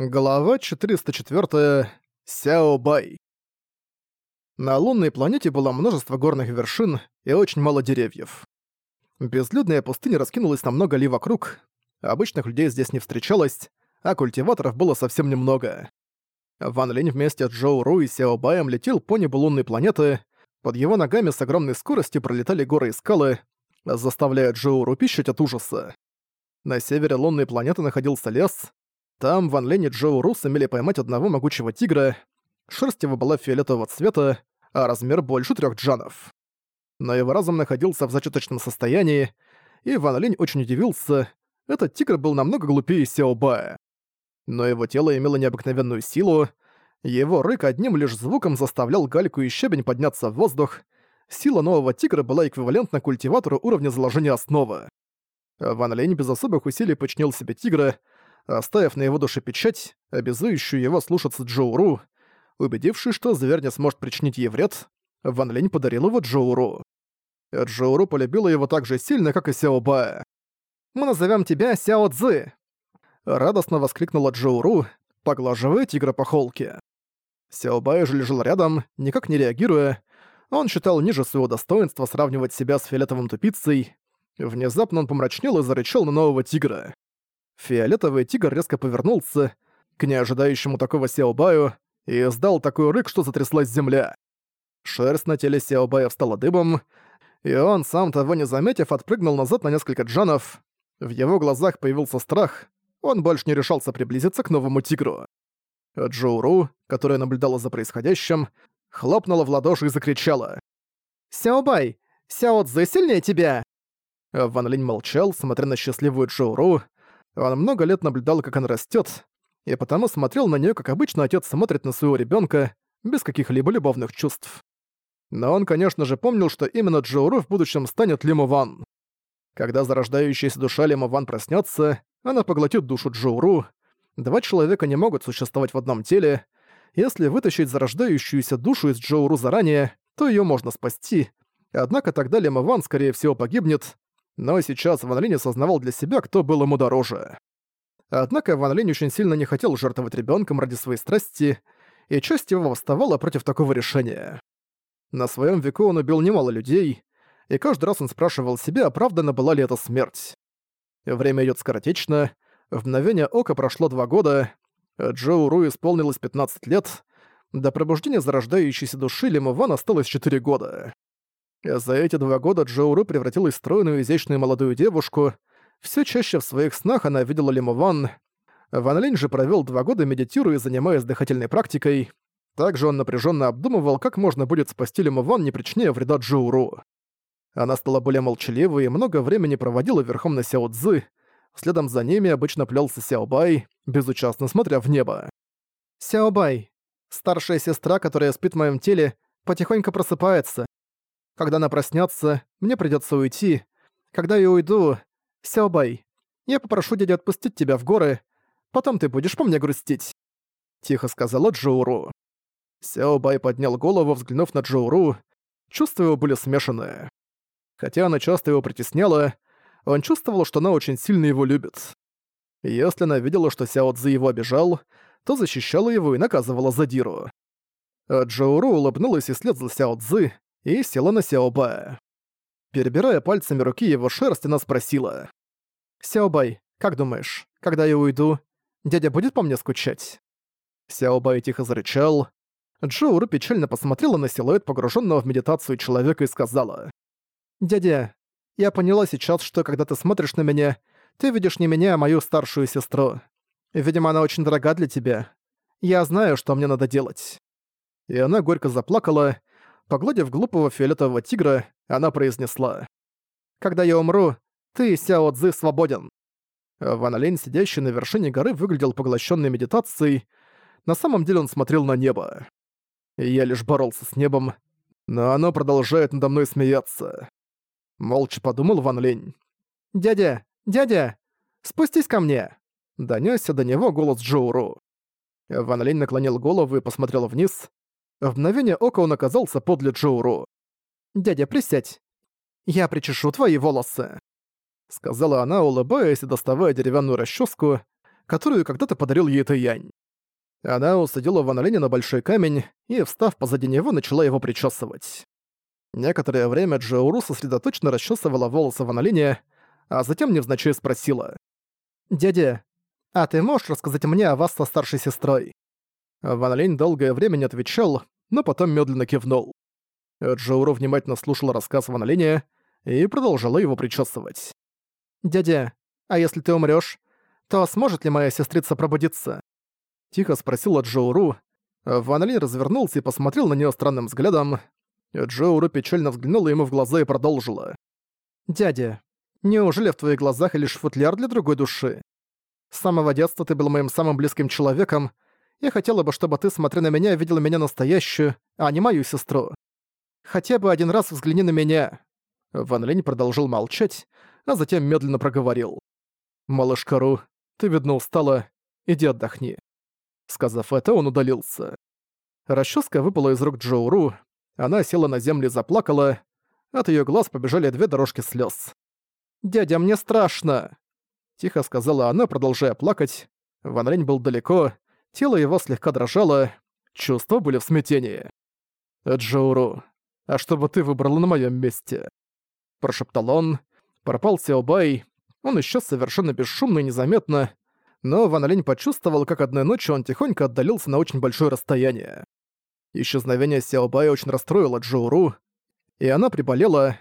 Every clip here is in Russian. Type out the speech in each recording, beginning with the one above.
Глава 404. Сяо Бай. На лунной планете было множество горных вершин и очень мало деревьев. Безлюдная пустыня раскинулась на много ли вокруг, обычных людей здесь не встречалось, а культиваторов было совсем немного. Ван Линь вместе с Джоу Ру и Сяо Баем летел по небу лунной планеты, под его ногами с огромной скоростью пролетали горы и скалы, заставляя Джоу Ру пищать от ужаса. На севере лунной планеты находился лес, там Ван Лень и Джоу Ру сумели поймать одного могучего тигра. Шерсть его была фиолетового цвета, а размер больше трех джанов. Но его разум находился в зачаточном состоянии, и Ван Линь очень удивился. Этот тигр был намного глупее Сяо Бая. Но его тело имело необыкновенную силу, его рык одним лишь звуком заставлял гальку и щебень подняться в воздух. Сила нового тигра была эквивалентна культиватору уровня заложения основы. Ван Линь без особых усилий починил себе тигра, оставив на его душе печать, обязующую его слушаться Джоуру. Убедившись, что зверь не сможет причинить ей вред, Ван Линь подарил его Джоуру. Джоуру полюбила его так же сильно, как и Сяо Бая. «Мы назовем тебя Сяо Цзы!» Радостно воскликнула Джоуру, поглаживая тигра по холке. Сяо Бай же лежал рядом, никак не реагируя. Он считал ниже своего достоинства сравнивать себя с фиолетовым тупицей. Внезапно он помрачнел и зарычал на нового тигра. Фиолетовый тигр резко повернулся к неожидающему такого Сяобаю и издал такой рык, что затряслась земля. Шерсть на теле Сяобая встала дыбом, и он, сам того не заметив, отпрыгнул назад на несколько джанов. В его глазах появился страх, он больше не решался приблизиться к новому тигру. Джоуру, которая наблюдала за происходящим, хлопнула в ладоши и закричала. «Сяобай, Сяо Цзэ сильнее тебя!» Ван Линь молчал, смотря на счастливую Джоуру, он много лет наблюдал, как она растет, и потому смотрел на нее, как обычно отец смотрит на своего ребенка, без каких-либо любовных чувств. Но он, конечно же, помнил, что именно Джоуру в будущем станет Лиму. Когда зарождающаяся душа Лиму проснется, она поглотит душу Джоуру. Два человека не могут существовать в одном теле. Если вытащить зарождающуюся душу из Джоуру заранее, то ее можно спасти. Однако тогда Ван, скорее всего, погибнет, но сейчас Ван Линь осознавал для себя, кто был ему дороже. Однако Ван Линь очень сильно не хотел жертвовать ребенком ради своей страсти, и часть его восставала против такого решения. На своем веку он убил немало людей, и каждый раз он спрашивал себя, оправдана была ли это смерть. Время идет скоротечно, в мгновение ока прошло два года, Джоу Ру исполнилось 15 лет, до пробуждения зарождающейся души Лиму Ван осталось 4 года. За эти два года Джоуру превратилась в стройную изящную молодую девушку. Все чаще в своих снах она видела Лиму Ван. Ван Линь же провел два года медитируя занимаясь дыхательной практикой. Также он напряженно обдумывал, как можно будет спасти Лиму Ван, не причиняя вреда Джоуру. Она стала более молчаливой и много времени проводила верхом на Сяо Цзы. Следом за ними обычно плелся Сяо Бай, безучастно смотря в небо. «Сяо Бай, старшая сестра, которая спит в моем теле, потихоньку просыпается. Когда она проснется, мне придется уйти. Когда я уйду... Сяобай, я попрошу дядю отпустить тебя в горы, потом ты будешь по мне грустить», — тихо сказала Джоуру. Сяобай поднял голову, взглянув на Джоуру. Чувства его были смешанные. Хотя она часто его притесняла, он чувствовал, что она очень сильно его любит. Если она видела, что Сяо Цзи его обижал, то защищала его и наказывала задиру. Джоуру улыбнулась и след за Сяо Цзи, и села на Сяоба. Перебирая пальцами руки его шерсть, она спросила. «Сяобай, как думаешь, когда я уйду, дядя будет по мне скучать?» Сяобай тихо зарычал. Джоуру печально посмотрела на силуэт погруженного в медитацию человека и сказала. «Дядя, я поняла сейчас, что когда ты смотришь на меня, ты видишь не меня, а мою старшую сестру. Видимо, она очень дорога для тебя. Я знаю, что мне надо делать». И она горько заплакала, Погладив глупого фиолетового тигра, она произнесла. «Когда я умру, ты, Сяо Цзы, свободен». Ван Лень, сидящий на вершине горы, выглядел поглощенной медитацией. На самом деле он смотрел на небо. Я лишь боролся с небом, но оно продолжает надо мной смеяться. Молча подумал Ван Лень. «Дядя! Дядя! Спустись ко мне!» Донёсся до него голос Джоуру. Ван Лень наклонил голову и посмотрел вниз. В мгновение ока он оказался подле Джоуру. «Дядя, присядь. Я причешу твои волосы», — сказала она, улыбаясь и доставая деревянную расческу, которую когда-то подарил ей Янь. Она усадила Ван Линя на большой камень и, встав позади него, начала его причесывать. Некоторое время Джоуру сосредоточенно расчесывала волосы Ван Линя, а затем невзначай спросила. «Дядя, а ты можешь рассказать мне о вас со старшей сестрой?» Ван Линь долгое время не отвечал, но потом медленно кивнул. Джоуру внимательно слушала рассказ Ван Линя и продолжала его причесывать. «Дядя, а если ты умрёшь, то сможет ли моя сестрица пробудиться?» Тихо спросила Джоуру. Ван Линь развернулся и посмотрел на неё странным взглядом. Джоуру печально взглянула ему в глаза и продолжила. «Дядя, неужели в твоих глазах лишь футляр для другой души? С самого детства ты был моим самым близким человеком. Я хотела бы, чтобы ты, смотря на меня, видел меня настоящую, а не мою сестру. Хотя бы один раз взгляни на меня». Ван Линь продолжил молчать, а затем медленно проговорил. «Малышка Ру, ты, видно, устала. Иди отдохни». Сказав это, он удалился. Расческа выпала из рук Джоуру, она села на землю и заплакала. От её глаз побежали две дорожки слёз. «Дядя, мне страшно!» Тихо сказала она, продолжая плакать. Ван Линь был далеко, тело его слегка дрожало, чувства были в смятении. «Джоуру, а что бы ты выбрала на моём месте?» Прошептал он. Пропал Сяобай. Он исчез совершенно бесшумно и незаметно, но Ван Линь почувствовал, как одной ночью он тихонько отдалился на очень большое расстояние. Исчезновение Сяобая очень расстроило Джоуру, и она приболела.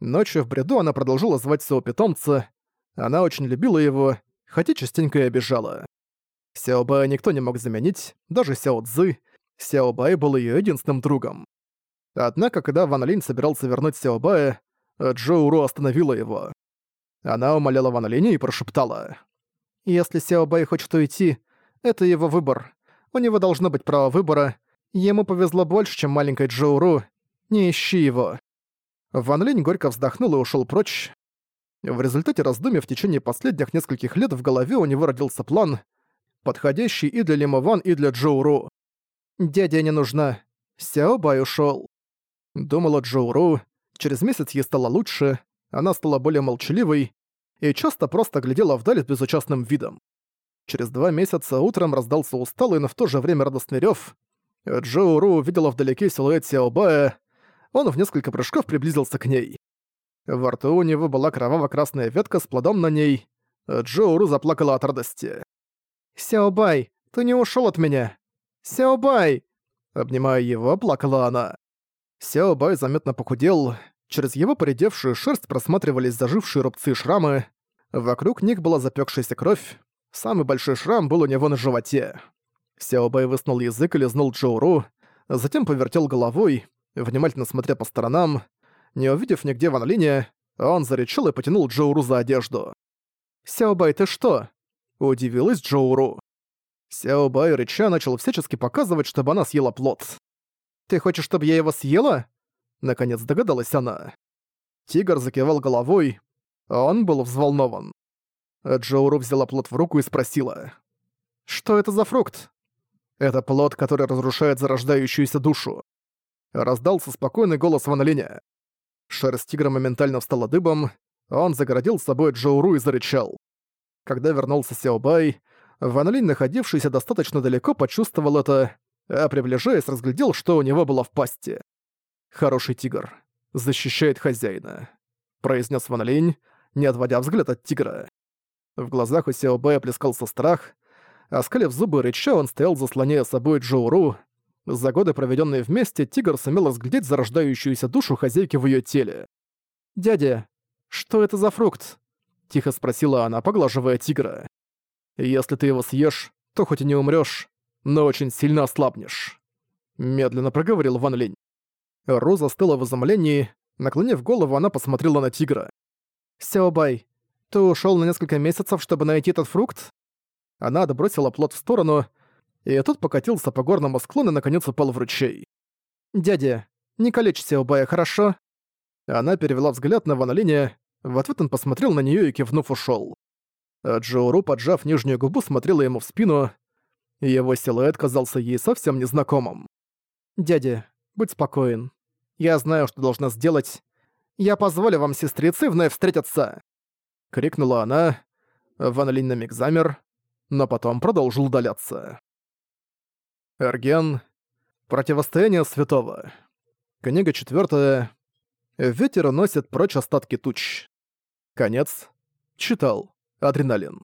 Ночью в бреду она продолжила звать своего питомца. Она очень любила его, хотя частенько и обижала. Сяобая никто не мог заменить, даже Сяо Цзы. Сяобай был ее единственным другом. Однако, когда Ван Линь собирался вернуть Сяобая, Джоуру остановила его. Она умоляла Ван Линя и прошептала. «Если Сяобай хочет уйти, это его выбор. У него должно быть право выбора, Ему повезло больше, чем маленькой Джоуру. Не ищи его». Ван Линь горько вздохнул и ушел прочь. В результате раздумий в течение последних нескольких лет в голове у него родился план, подходящий и для Лима Ван, и для Джоуру. «Дядя не нужна. Сяо Бай ушёл». Думала Джоуру. Через месяц ей стало лучше, она стала более молчаливой и часто просто глядела вдаль с безучастным видом. Через два месяца утром раздался усталый, но в то же время радостный рёв. Джоу Ру увидела вдалеке силуэт Сяобая. Он в несколько прыжков приблизился к ней. Во рту у него была кроваво-красная ветка с плодом на ней. Джоу Ру заплакала от радости. «Сяобай, ты не ушел от меня! Сяобай!» Обнимая его, плакала она. Сяобай заметно похудел. Через его поредевшую шерсть просматривались зажившие рубцы и шрамы. Вокруг них была запекшаяся кровь. Самый большой шрам был у него на животе. Сяобэй высунул язык и лизнул Джоуру, затем повертел головой, внимательно смотря по сторонам. Не увидев нигде Ван Линя, он зарычал и потянул Джоуру за одежду. «Сяобай, ты что?» – удивилась Джоуру. Сяобай рыча начал всячески показывать, чтобы она съела плод. «Ты хочешь, чтобы я его съела?» Наконец догадалась она. Тигр закивал головой. Он был взволнован. Джоуру взяла плод в руку и спросила. «Что это за фрукт?» Это плод, который разрушает зарождающуюся душу. Раздался спокойный голос Ван Линя. Шерсть тигра моментально встала дыбом, он загородил с собой Джоуру и зарычал. Когда вернулся Сяобай, Ван Линь, находившийся достаточно далеко, почувствовал это, а приближаясь, разглядел, что у него было в пасти. «Хороший тигр. Защищает хозяина», — произнес Ван Линь, не отводя взгляд от тигра. В глазах у Сяобая плескался страх, Оскалив зубы рыча, он стоял, заслоняя собой Джоуру. За годы, проведенные вместе, тигр сумел разглядеть зарождающуюся душу хозяйки в ее теле. «Дядя, что это за фрукт?» — тихо спросила она, поглаживая тигра. «Если ты его съешь, то хоть и не умрёшь, но очень сильно ослабнешь», — медленно проговорил Ван Линь. Роза стыла в изумлении, наклонив голову, она посмотрела на тигра. «Сяобай, ты ушёл на несколько месяцев, чтобы найти этот фрукт?» Она отбросила плод в сторону, и тот покатился по горному склону и наконец упал в ручей. «Дядя, не калечься, Убая, хорошо?» Она перевела взгляд на Ван Линя, в ответ он посмотрел на неё и кивнув ушёл. А Джоуру, поджав нижнюю губу, смотрела ему в спину, его силуэт казался ей совсем незнакомым. «Дядя, будь спокоен. Я знаю, что должна сделать. Я позволю вам, сестрицы, вновь встретиться!» Крикнула она. Ван Линь на миг замер, но потом продолжил удаляться. Эрген. Противостояние святого. Книга четвертая. Ветер носит прочь остатки туч. Конец. Читал. Адреналин.